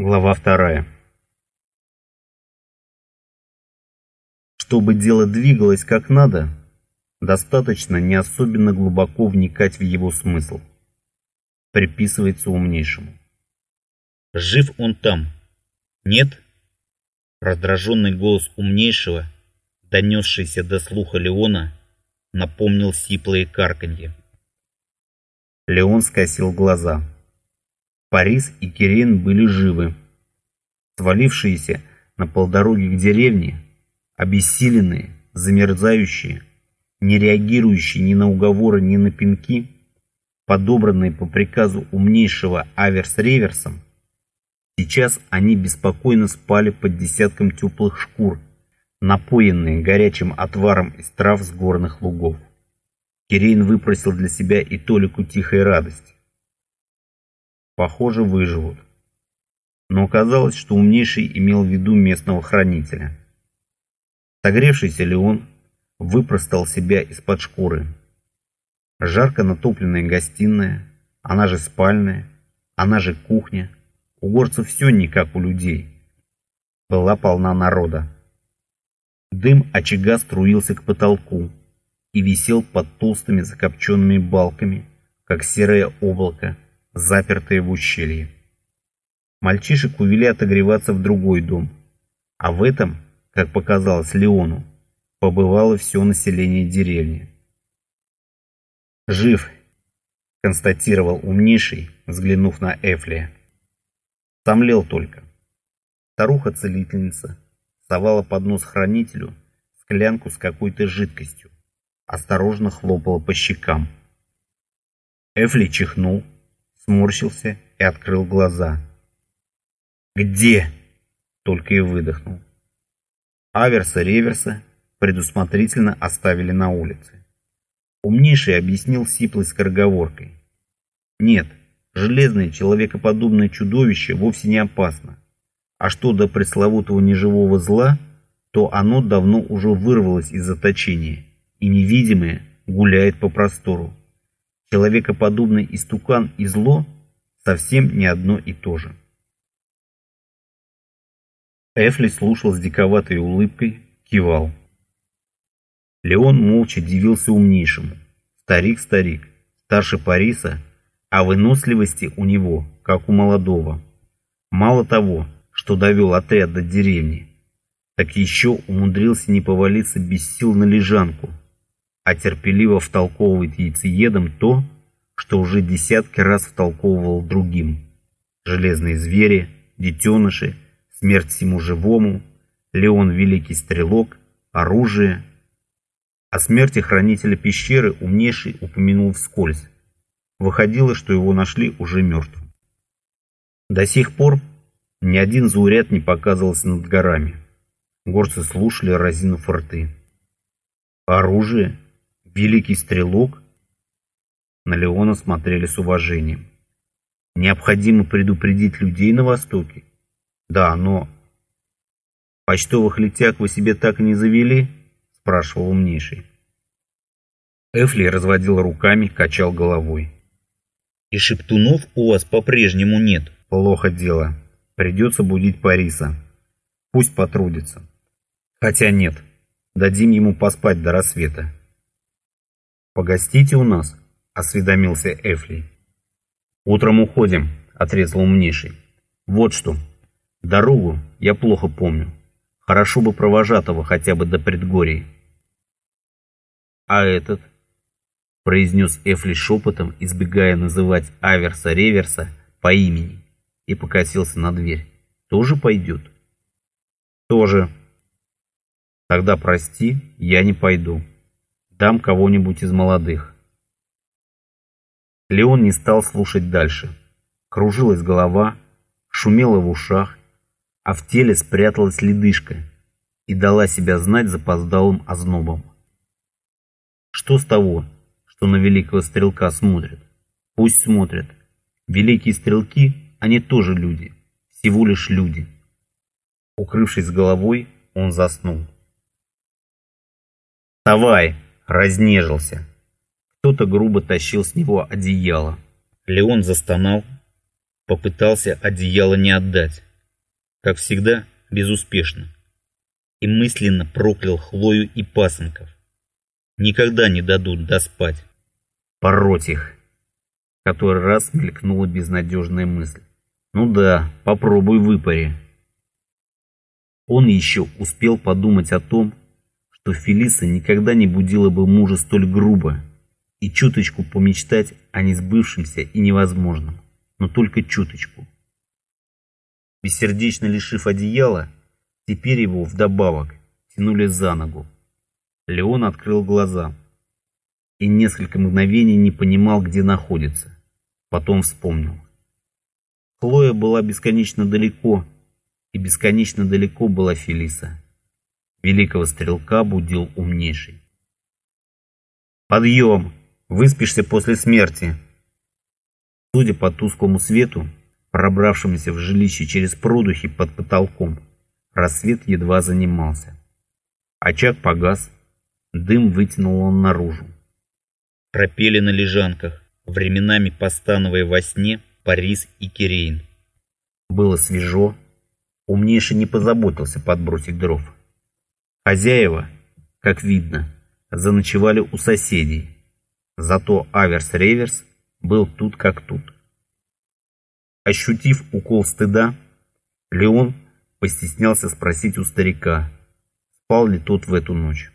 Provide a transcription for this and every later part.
Глава вторая. Чтобы дело двигалось как надо, достаточно не особенно глубоко вникать в его смысл. Приписывается умнейшему. Жив он там? Нет? Раздраженный голос умнейшего, донесшийся до слуха Леона, напомнил сиплые карканье. Леон скосил глаза. Парис и Кирин были живы. Свалившиеся на полдороге к деревне, обессиленные, замерзающие, не реагирующие ни на уговоры, ни на пинки, подобранные по приказу умнейшего Аверс-Реверсом, сейчас они беспокойно спали под десятком теплых шкур, напоенные горячим отваром из трав с горных лугов. Кирейн выпросил для себя и толику тихой радости похоже, выживут. Но оказалось, что умнейший имел в виду местного хранителя. Согревшийся Леон выпростал себя из-под шкуры. Жарко натопленная гостиная, она же спальная, она же кухня. У горцев все не как у людей. Была полна народа. Дым очага струился к потолку и висел под толстыми закопченными балками, как серое облако, запертые в ущелье. Мальчишек увели отогреваться в другой дом, а в этом, как показалось Леону, побывало все население деревни. «Жив», — констатировал умнейший, взглянув на Эфлия. Сомлел только. Старуха-целительница совала под нос хранителю склянку с какой-то жидкостью, осторожно хлопала по щекам. Эфли чихнул, сморщился и открыл глаза. «Где?» — только и выдохнул. Аверса-реверса предусмотрительно оставили на улице. Умнейший объяснил сиплой скороговоркой. «Нет, железное человекоподобное чудовище вовсе не опасно. А что до пресловутого неживого зла, то оно давно уже вырвалось из заточения и невидимое гуляет по простору человекоподобный истукан и зло совсем не одно и то же. Эфли слушал с диковатой улыбкой, кивал. Леон молча дивился умнейшему. Старик-старик, старше Париса, а выносливости у него, как у молодого. Мало того, что довел отряд до деревни, так еще умудрился не повалиться без сил на лежанку, а терпеливо втолковывает яйцеедам то, что уже десятки раз втолковывал другим. Железные звери, детеныши, смерть всему живому, Леон Великий Стрелок, оружие. О смерти хранителя пещеры умнейший упомянул вскользь. Выходило, что его нашли уже мертвым. До сих пор ни один зауряд не показывался над горами. Горцы слушали, разинув рты. Оружие? Великий стрелок? На Леона смотрели с уважением. Необходимо предупредить людей на Востоке? Да, но... Почтовых летяг вы себе так и не завели? Спрашивал умнейший. Эфли разводил руками, качал головой. И шептунов у вас по-прежнему нет? Плохо дело. Придется будить Париса. Пусть потрудится. Хотя нет, дадим ему поспать до рассвета. «Погостите у нас», — осведомился Эфли. «Утром уходим», — отрезал умнейший. «Вот что. Дорогу я плохо помню. Хорошо бы провожатого хотя бы до предгорий». «А этот?» — произнес Эфли шепотом, избегая называть Аверса-Реверса по имени, и покосился на дверь. «Тоже пойдет?» «Тоже». «Тогда прости, я не пойду» дам кого-нибудь из молодых. Леон не стал слушать дальше. Кружилась голова, шумела в ушах, а в теле спряталась ледышка и дала себя знать запоздалым ознобом. Что с того, что на великого стрелка смотрят? Пусть смотрят. Великие стрелки, они тоже люди, всего лишь люди. Укрывшись головой, он заснул. «Вставай!» Разнежился. Кто-то грубо тащил с него одеяло. Леон застонал, попытался одеяло не отдать. как всегда, безуспешно. И мысленно проклял Хлою и пасынков. Никогда не дадут доспать. Пороть их. Который раз мелькнула безнадежная мысль. Ну да, попробуй выпари. Он еще успел подумать о том, что Фелиса никогда не будила бы мужа столь грубо, и чуточку помечтать о несбывшемся и невозможном, но только чуточку. Бессердечно лишив одеяла, теперь его вдобавок тянули за ногу. Леон открыл глаза и несколько мгновений не понимал, где находится. Потом вспомнил. Хлоя была бесконечно далеко, и бесконечно далеко была Фелиса. Великого стрелка будил умнейший. «Подъем! Выспишься после смерти!» Судя по тусклому свету, пробравшемуся в жилище через продухи под потолком, рассвет едва занимался. Очаг погас, дым вытянул он наружу. Храпели на лежанках, временами постанывая во сне Парис и Кирейн. Было свежо, умнейший не позаботился подбросить дров. Хозяева, как видно, заночевали у соседей, зато Аверс-Реверс был тут как тут. Ощутив укол стыда, Леон постеснялся спросить у старика, спал ли тот в эту ночь.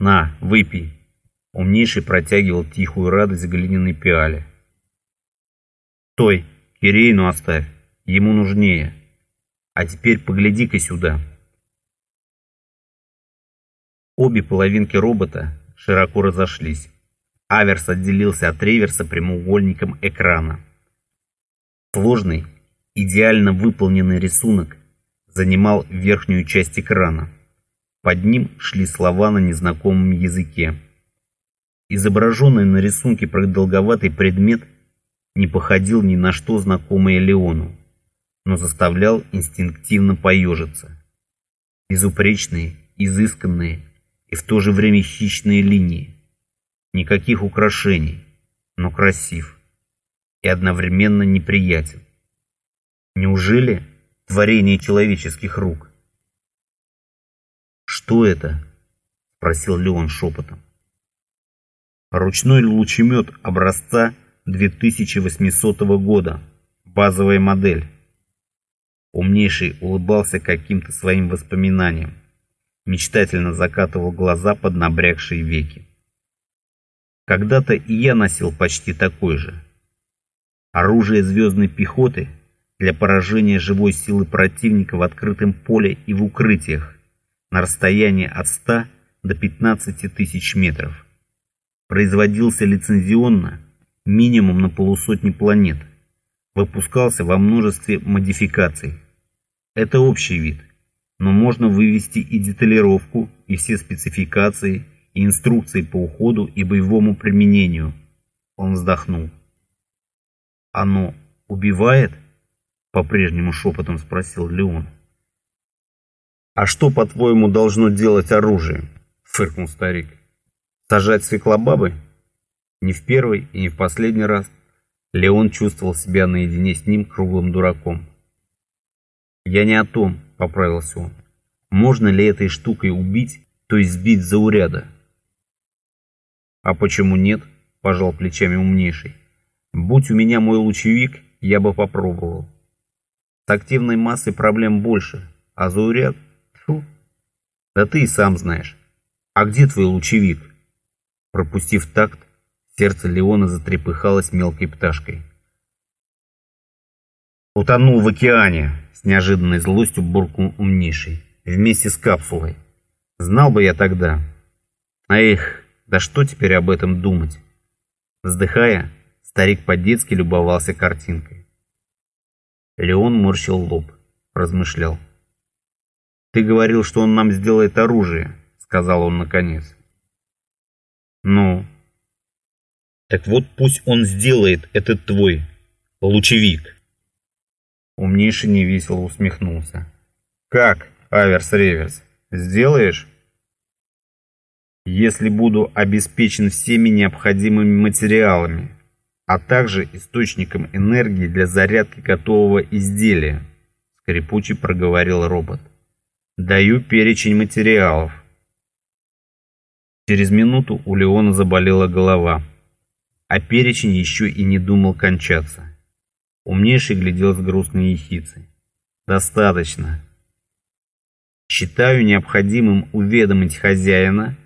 «На, выпей!» Умнейший протягивал тихую радость глиняной пиале. «Стой, Кирейну оставь, ему нужнее. А теперь погляди-ка сюда». Обе половинки робота широко разошлись. Аверс отделился от реверса прямоугольником экрана. Сложный, идеально выполненный рисунок занимал верхнюю часть экрана. Под ним шли слова на незнакомом языке. Изображенный на рисунке продолговатый предмет не походил ни на что знакомое Леону, но заставлял инстинктивно поежиться. Безупречные, изысканные, и в то же время хищные линии. Никаких украшений, но красив и одновременно неприятен. Неужели творение человеческих рук? «Что это?» — спросил Леон шепотом. Ручной лучемет образца 2800 года. Базовая модель. Умнейший улыбался каким-то своим воспоминаниям мечтательно закатывал глаза под набрякшие веки. Когда-то и я носил почти такой же. Оружие звездной пехоты для поражения живой силы противника в открытом поле и в укрытиях на расстоянии от 100 до 15 тысяч метров. Производился лицензионно минимум на полусотни планет. Выпускался во множестве модификаций. Это общий вид – но можно вывести и деталировку, и все спецификации, и инструкции по уходу и боевому применению. Он вздохнул. «Оно убивает?» — по-прежнему шепотом спросил Леон. «А что, по-твоему, должно делать оружие?» — фыркнул старик. «Сажать свеклобабы?» Не в первый и не в последний раз Леон чувствовал себя наедине с ним круглым дураком. «Я не о том», — поправился он. «Можно ли этой штукой убить, то есть сбить зауряда?» «А почему нет?» — пожал плечами умнейший. «Будь у меня мой лучевик, я бы попробовал. С активной массой проблем больше, а зауряд... Тьфу! Да ты и сам знаешь. А где твой лучевик?» Пропустив такт, сердце Леона затрепыхалось мелкой пташкой. «Утонул в океане!» С неожиданной злостью буркнул умнейший. Вместе с капсулой. Знал бы я тогда. Эх, да что теперь об этом думать? Вздыхая, старик по-детски любовался картинкой. Леон морщил лоб, размышлял. «Ты говорил, что он нам сделает оружие», — сказал он наконец. «Ну?» «Так вот пусть он сделает этот твой лучевик». Умнейший невесело усмехнулся. «Как, Аверс-Реверс, сделаешь?» «Если буду обеспечен всеми необходимыми материалами, а также источником энергии для зарядки готового изделия», скрипуче проговорил робот. Даю перечень материалов. Через минуту у Леона заболела голова, а перечень еще и не думал кончаться. Умнейший глядел с грустной ехицей. «Достаточно. Считаю необходимым уведомить хозяина,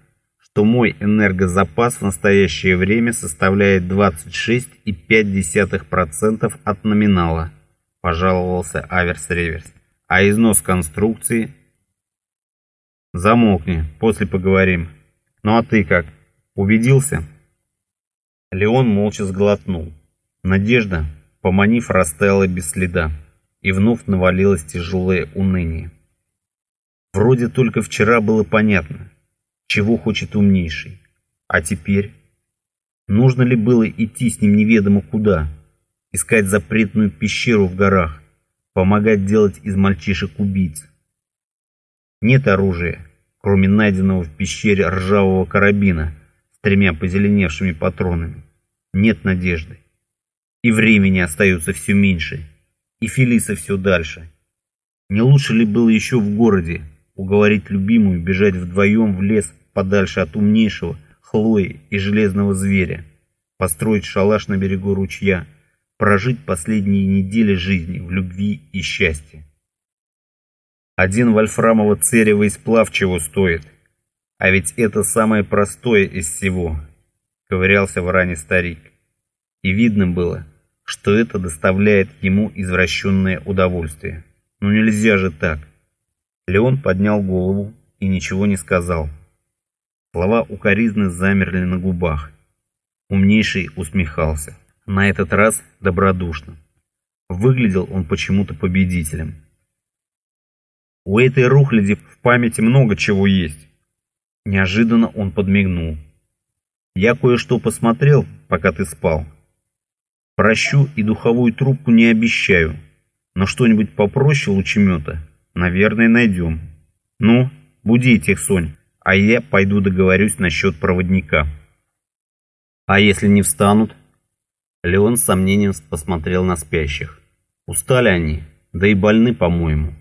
что мой энергозапас в настоящее время составляет 26,5% от номинала», пожаловался Аверс Реверс. «А износ конструкции...» «Замолкни, после поговорим. Ну а ты как, убедился?» Леон молча сглотнул. Надежда, поманив, растаяла без следа, и вновь навалилось тяжелое уныние. Вроде только вчера было понятно, чего хочет умнейший. А теперь? Нужно ли было идти с ним неведомо куда? Искать запретную пещеру в горах? Помогать делать из мальчишек убийц? Нет оружия, кроме найденного в пещере ржавого карабина с тремя позеленевшими патронами. Нет надежды. И времени остается все меньше, и Фелиса все дальше. Не лучше ли было еще в городе, уговорить любимую бежать вдвоем в лес подальше от умнейшего, Хлои и железного зверя, построить шалаш на берегу ручья, прожить последние недели жизни в любви и счастье. Один вольфрамово церевый сплав чего стоит, а ведь это самое простое из всего, ковырялся в ране старик. И видно было, что это доставляет ему извращенное удовольствие. Ну нельзя же так. Леон поднял голову и ничего не сказал. Слова укоризны замерли на губах. Умнейший усмехался. На этот раз добродушно. Выглядел он почему-то победителем. У этой рухляди в памяти много чего есть. Неожиданно он подмигнул. Я кое-что посмотрел, пока ты спал. Прощу и духовую трубку не обещаю, но что-нибудь попроще лучемета Наверное, найдем. Ну, буди этих, Сонь, а я пойду договорюсь насчет проводника. А если не встанут? Леон с сомнением посмотрел на спящих. Устали они, да и больны, по-моему.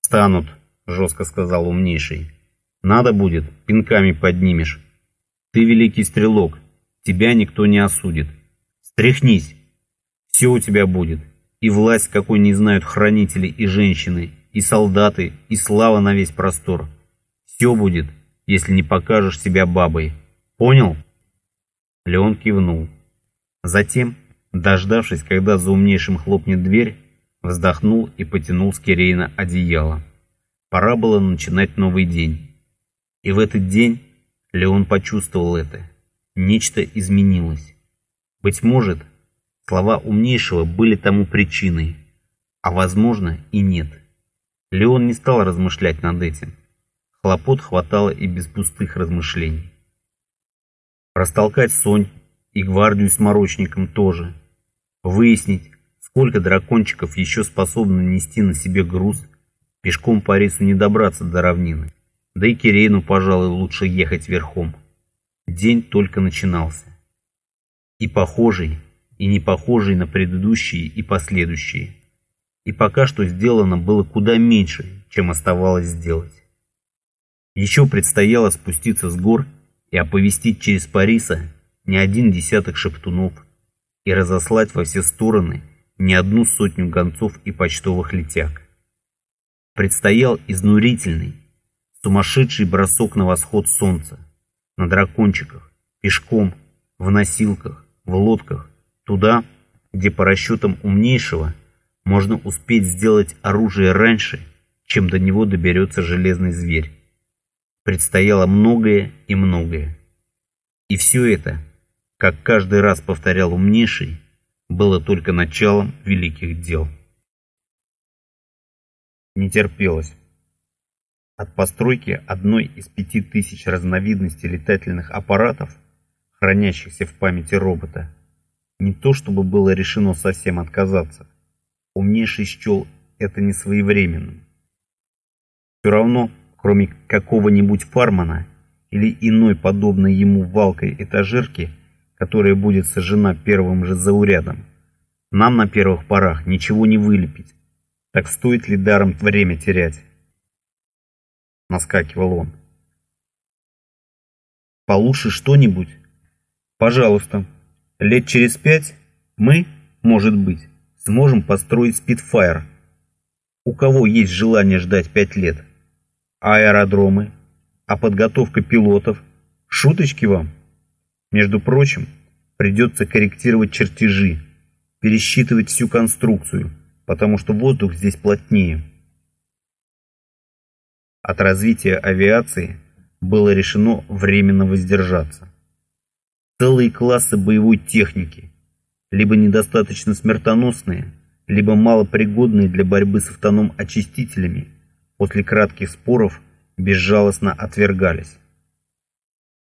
Встанут, жестко сказал умнейший. Надо будет, пинками поднимешь. Ты великий стрелок, тебя никто не осудит. Стряхнись, все у тебя будет и власть, какой не знают хранители и женщины, и солдаты, и слава на весь простор. Все будет, если не покажешь себя бабой. Понял? Леон кивнул. Затем, дождавшись, когда за умнейшим хлопнет дверь, вздохнул и потянул с Кирейна одеяло. Пора было начинать новый день. И в этот день Леон почувствовал это. Нечто изменилось. Быть может, Слова умнейшего были тому причиной, а возможно и нет. Леон не стал размышлять над этим. Хлопот хватало и без пустых размышлений. Растолкать Сонь и гвардию с морочником тоже. Выяснить, сколько дракончиков еще способны нести на себе груз. Пешком по рейсу не добраться до равнины. Да и Кирейну, пожалуй, лучше ехать верхом. День только начинался. И похожий, и не похожий на предыдущие и последующие. И пока что сделано было куда меньше, чем оставалось сделать. Еще предстояло спуститься с гор и оповестить через Париса не один десяток шептунов и разослать во все стороны не одну сотню гонцов и почтовых летяг. Предстоял изнурительный, сумасшедший бросок на восход солнца, на дракончиках, пешком, в носилках, в лодках, Туда, где по расчетам умнейшего можно успеть сделать оружие раньше, чем до него доберется железный зверь. Предстояло многое и многое. И все это, как каждый раз повторял умнейший, было только началом великих дел. Не терпелось. От постройки одной из пяти тысяч разновидностей летательных аппаратов, хранящихся в памяти робота, не то чтобы было решено совсем отказаться. Умнейший счел это не своевременным. Все равно, кроме какого-нибудь фармана или иной подобной ему валкой этажерки, которая будет сожжена первым же заурядом, нам на первых порах ничего не вылепить. Так стоит ли даром время терять? Наскакивал он. Получше что-нибудь? Пожалуйста. Лет через пять мы, может быть, сможем построить спидфайр. У кого есть желание ждать пять лет? Аэродромы, а подготовка пилотов? Шуточки вам? Между прочим, придется корректировать чертежи, пересчитывать всю конструкцию, потому что воздух здесь плотнее. От развития авиации было решено временно воздержаться. Целые классы боевой техники, либо недостаточно смертоносные, либо малопригодные для борьбы с автоном-очистителями, после кратких споров безжалостно отвергались.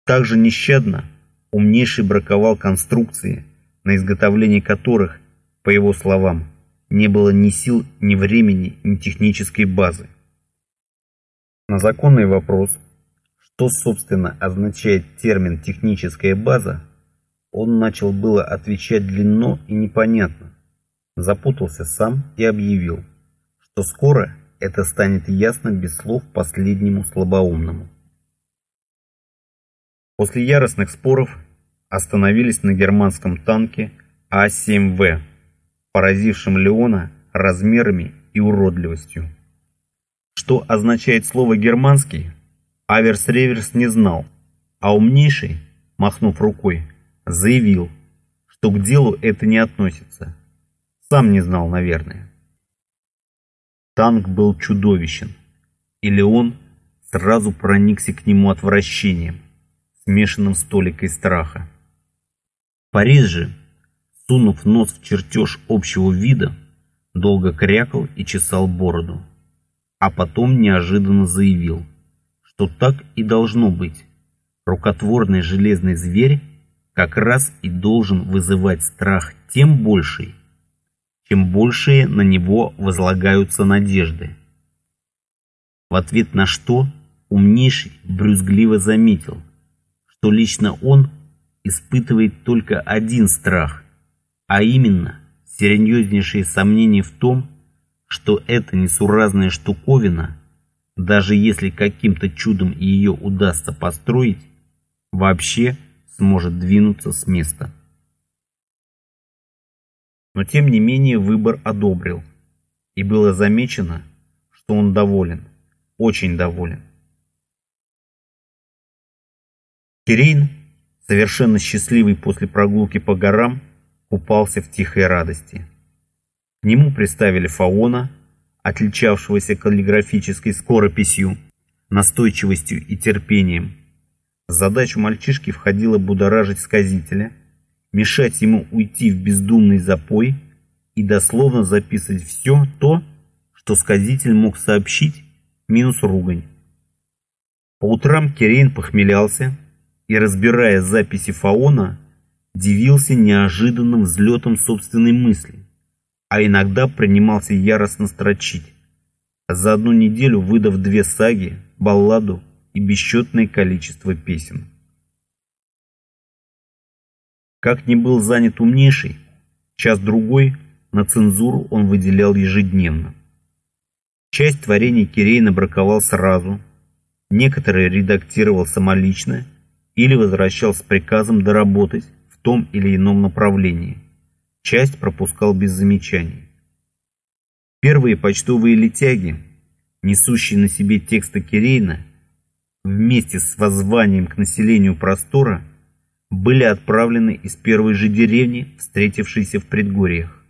Также нещадно умнейший браковал конструкции, на изготовление которых, по его словам, не было ни сил, ни времени, ни технической базы. На законный вопрос – что, собственно, означает термин «техническая база», он начал было отвечать длинно и непонятно, запутался сам и объявил, что скоро это станет ясно без слов последнему слабоумному. После яростных споров остановились на германском танке А-7В, поразившем Леона размерами и уродливостью. Что означает слово «германский», Аверс-реверс не знал, а умнейший, махнув рукой, заявил, что к делу это не относится. Сам не знал, наверное. Танк был чудовищен, и Леон сразу проникся к нему отвращением, смешанным с толикой страха. Париж же, сунув нос в чертеж общего вида, долго крякал и чесал бороду, а потом неожиданно заявил – что так и должно быть. Рукотворный железный зверь как раз и должен вызывать страх тем больший, чем большие на него возлагаются надежды. В ответ на что умнейший брюзгливо заметил, что лично он испытывает только один страх, а именно серьезнейшие сомнения в том, что эта несуразная штуковина даже если каким-то чудом ее удастся построить, вообще сможет двинуться с места. Но тем не менее выбор одобрил, и было замечено, что он доволен, очень доволен. Кирейн, совершенно счастливый после прогулки по горам, купался в тихой радости. К нему приставили Фаона, отличавшегося каллиграфической скорописью, настойчивостью и терпением. В задачу мальчишки входило будоражить сказителя, мешать ему уйти в бездумный запой и дословно записывать все то, что сказитель мог сообщить, минус ругань. По утрам Кирейн похмелялся и, разбирая записи Фаона, дивился неожиданным взлетом собственной мысли а иногда принимался яростно строчить, за одну неделю выдав две саги, балладу и бесчетное количество песен. Как ни был занят умнейший, час-другой на цензуру он выделял ежедневно. Часть творений Кирейна браковал сразу, некоторые редактировал самолично или возвращал с приказом доработать в том или ином направлении – часть пропускал без замечаний. Первые почтовые летяги, несущие на себе тексты Кирейна, вместе с воззванием к населению простора, были отправлены из первой же деревни, встретившейся в предгорьях.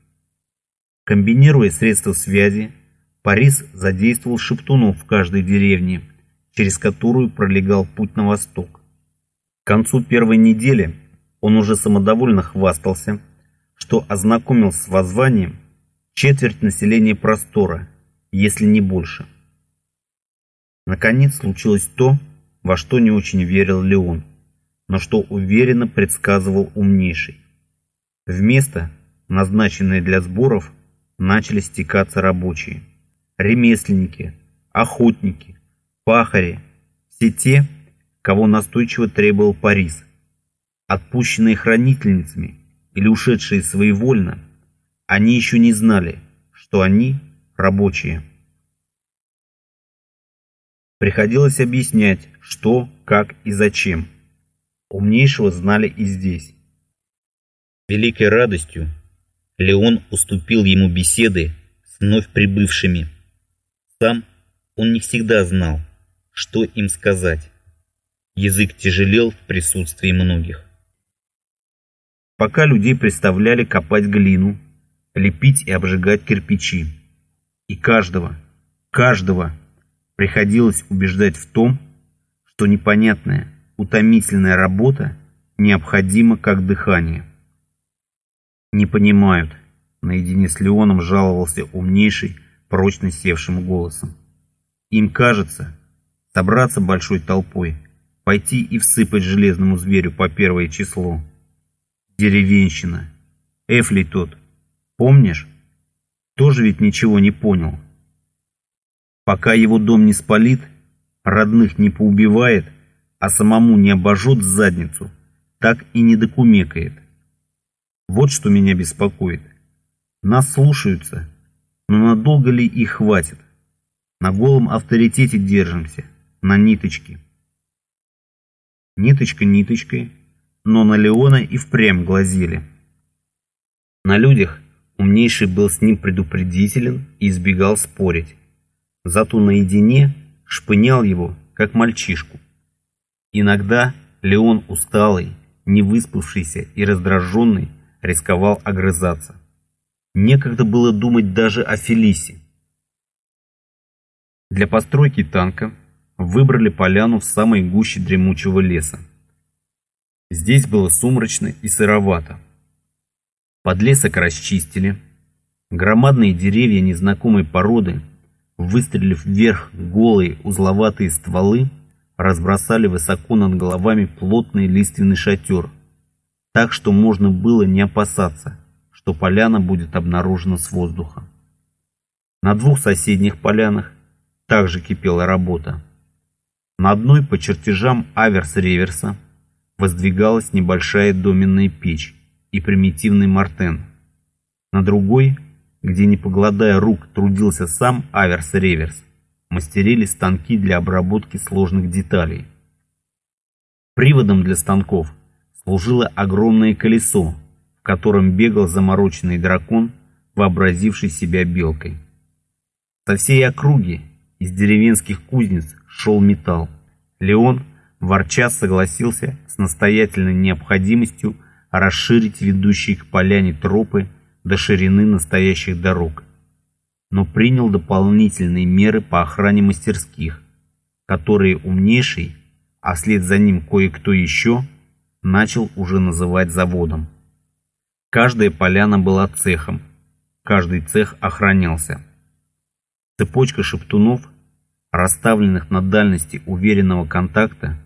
Комбинируя средства связи, Парис задействовал шептунов в каждой деревне, через которую пролегал путь на восток. К концу первой недели он уже самодовольно хвастался, что ознакомил с воззванием четверть населения простора, если не больше. Наконец случилось то, во что не очень верил Леон, но что уверенно предсказывал умнейший. В место, назначенное для сборов, начали стекаться рабочие, ремесленники, охотники, пахари, все те, кого настойчиво требовал Парис, отпущенные хранительницами или ушедшие своевольно, они еще не знали, что они рабочие. Приходилось объяснять, что, как и зачем. Умнейшего знали и здесь. Великой радостью Леон уступил ему беседы с вновь прибывшими. Сам он не всегда знал, что им сказать. Язык тяжелел в присутствии многих. Пока людей представляли копать глину, лепить и обжигать кирпичи. И каждого, каждого приходилось убеждать в том, что непонятная, утомительная работа необходима как дыхание. Не понимают, наедине с Леоном жаловался умнейший, прочно севшим голосом. Им кажется, собраться большой толпой, пойти и всыпать железному зверю по первое число. Деревенщина. Эфли тот, помнишь? тоже ведь ничего не понял. Пока его дом не спалит, родных не поубивает, а самому не обожжет задницу, так и не докумекает. Вот что меня беспокоит. Нас слушаются, но надолго ли их хватит? На голом авторитете держимся, на ниточке. Ниточка ниточкой, но на Леона и впрямь глазели. На людях Умнейший был с ним предупредителен и избегал спорить. Зато наедине шпынял его, как мальчишку. Иногда Леон усталый, невыспавшийся и раздраженный рисковал огрызаться. Некогда было думать даже о Фелисе. Для постройки танка выбрали поляну в самой гуще дремучего леса. Здесь было сумрачно и сыровато. Подлесок расчистили. Громадные деревья незнакомой породы, выстрелив вверх голые узловатые стволы, разбросали высоко над головами плотный лиственный шатер, так что можно было не опасаться, что поляна будет обнаружена с воздуха. На двух соседних полянах также кипела работа. На одной по чертежам аверс-реверса воздвигалась небольшая доменная печь, и примитивный Мартен. На другой, где не покладая рук трудился сам Аверс-Реверс, мастерили станки для обработки сложных деталей. Приводом для станков служило огромное колесо, в котором бегал замороченный дракон, вообразивший себя белкой. Со всей округи из деревенских кузнец шел металл. Леон, ворча, согласился с настоятельной необходимостью расширить ведущие к поляне тропы до ширины настоящих дорог, но принял дополнительные меры по охране мастерских, которые умнейший, а вслед за ним кое-кто еще, начал уже называть заводом. Каждая поляна была цехом, каждый цех охранялся. Цепочка шептунов, расставленных на дальности уверенного контакта,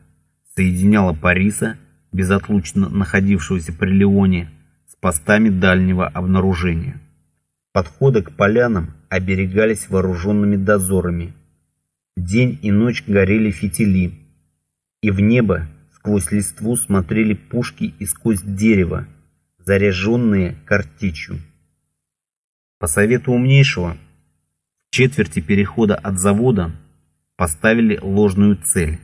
соединяла Париса безотлучно находившегося при Леоне, постами дальнего обнаружения. Подходы к полянам оберегались вооруженными дозорами. День и ночь горели фитили, и в небо сквозь листву смотрели пушки из кость дерева, заряженные картечью. По совету умнейшего, в четверти перехода от завода поставили ложную цель.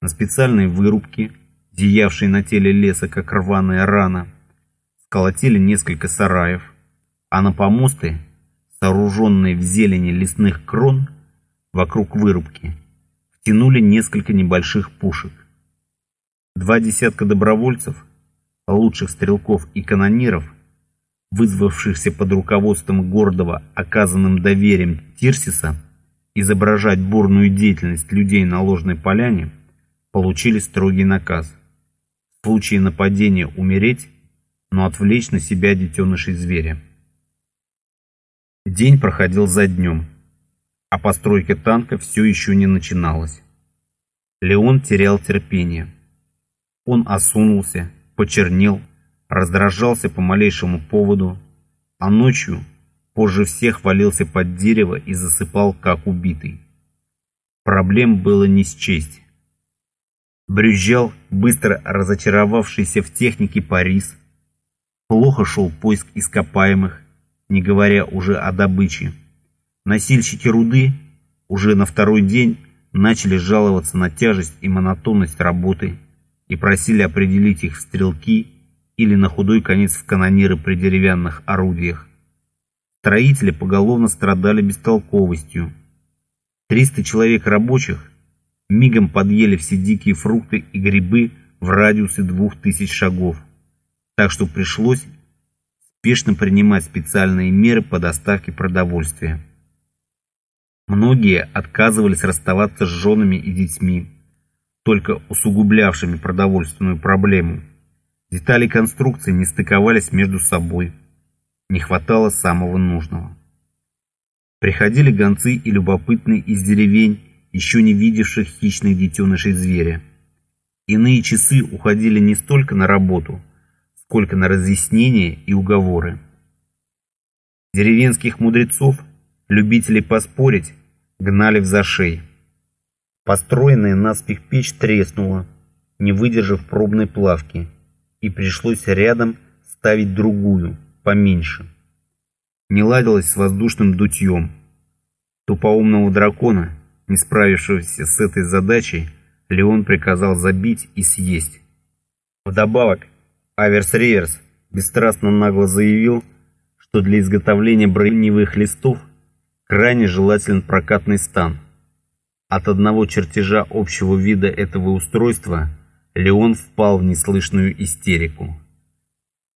На специальной вырубке зиявший на теле леса, как рваная рана, сколотили несколько сараев, а на помосты, сооруженные в зелени лесных крон, вокруг вырубки, втянули несколько небольших пушек. Два десятка добровольцев, лучших стрелков и канониров, вызвавшихся под руководством гордого, оказанным доверием Тирсиса, изображать бурную деятельность людей на ложной поляне, получили строгий наказ в случае нападения умереть, но отвлечь на себя детенышей зверя. День проходил за днем, а постройка танка все еще не начиналась. Леон терял терпение. Он осунулся, почернел, раздражался по малейшему поводу, а ночью позже всех валился под дерево и засыпал, как убитый. Проблем было не счесть брюзжал быстро разочаровавшийся в технике Парис. Плохо шел поиск ископаемых, не говоря уже о добыче. Носильщики руды уже на второй день начали жаловаться на тяжесть и монотонность работы и просили определить их в стрелки или на худой конец в канониры при деревянных орудиях. Строители поголовно страдали бестолковостью. 300 человек рабочих мигом подъели все дикие фрукты и грибы в радиусе двух тысяч шагов, так что пришлось спешно принимать специальные меры по доставке продовольствия. Многие отказывались расставаться с женами и детьми, только усугублявшими продовольственную проблему. Детали конструкции не стыковались между собой, не хватало самого нужного. Приходили гонцы и любопытные из деревень, еще не видевших хищных детенышей зверя. Иные часы уходили не столько на работу, сколько на разъяснения и уговоры. Деревенских мудрецов, любителей поспорить, гнали в зашей. Построенная наспех печь треснула, не выдержав пробной плавки, и пришлось рядом ставить другую, поменьше. Не ладилось с воздушным дутьем. Тупоумного дракона, не справившегося с этой задачей, Леон приказал забить и съесть. Вдобавок, Аверс Реверс бесстрастно нагло заявил, что для изготовления броневых листов крайне желателен прокатный стан. От одного чертежа общего вида этого устройства Леон впал в неслышную истерику.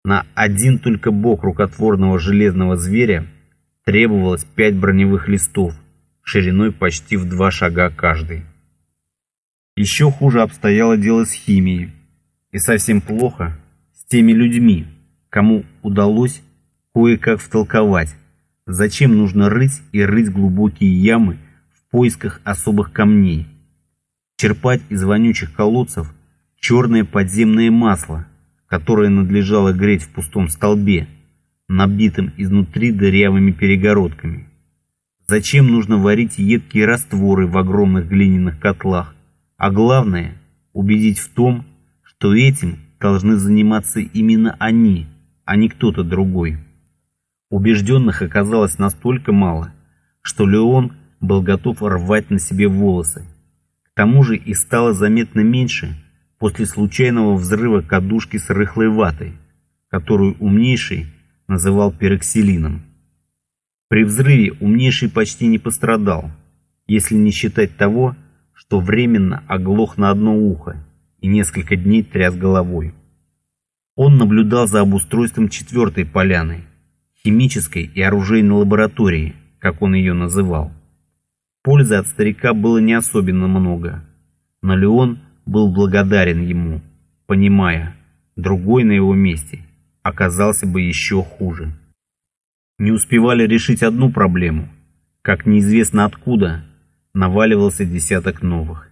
На один только бок рукотворного железного зверя требовалось пять броневых листов, шириной почти в два шага каждый. Еще хуже обстояло дело с химией, и совсем плохо теми людьми, кому удалось кое-как втолковать, Зачем нужно рыть и рыть глубокие ямы в поисках особых камней? Черпать из вонючих колодцев черное подземное масло, которое надлежало греть в пустом столбе, набитым изнутри дырявыми перегородками. Зачем нужно варить едкие растворы в огромных глиняных котлах? А главное, убедить в том, что этим должны заниматься именно они, а не кто-то другой. Убежденных оказалось настолько мало, что Леон был готов рвать на себе волосы. К тому же их стало заметно меньше после случайного взрыва кадушки с рыхлой ватой, которую умнейший называл пероксилином. При взрыве умнейший почти не пострадал, если не считать того, что временно оглох на одно ухо и несколько дней тряс головой. Он наблюдал за обустройством четвертой поляны, химической и оружейной лаборатории, как он ее называл. Пользы от старика было не особенно много, но Леон был благодарен ему, понимая, другой на его месте оказался бы еще хуже. Не успевали решить одну проблему, как неизвестно откуда наваливался десяток новых.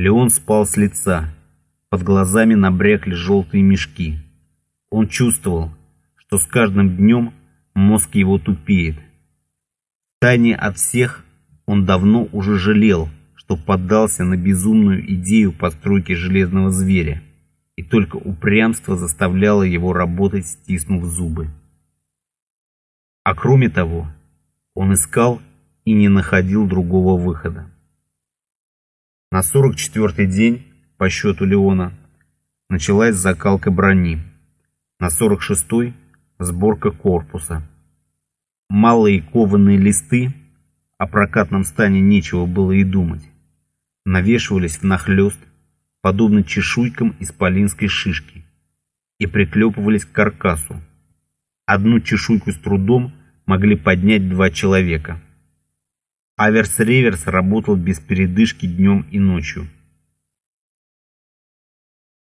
Леон спал с лица, под глазами набрякли желтые мешки. Он чувствовал, что с каждым днем мозг его тупеет. Тайне от всех он давно уже жалел, что поддался на безумную идею постройки железного зверя, и только упрямство заставляло его работать, стиснув зубы. А кроме того, он искал и не находил другого выхода. На 44-й день, по счету Леона, началась закалка брони. На 46-й сборка корпуса. Малые кованые листы, о прокатном стане нечего было и думать, навешивались внахлёст, подобно чешуйкам исполинской шишки, и приклепывались к каркасу. Одну чешуйку с трудом могли поднять два человека. Аверс-реверс работал без передышки днем и ночью.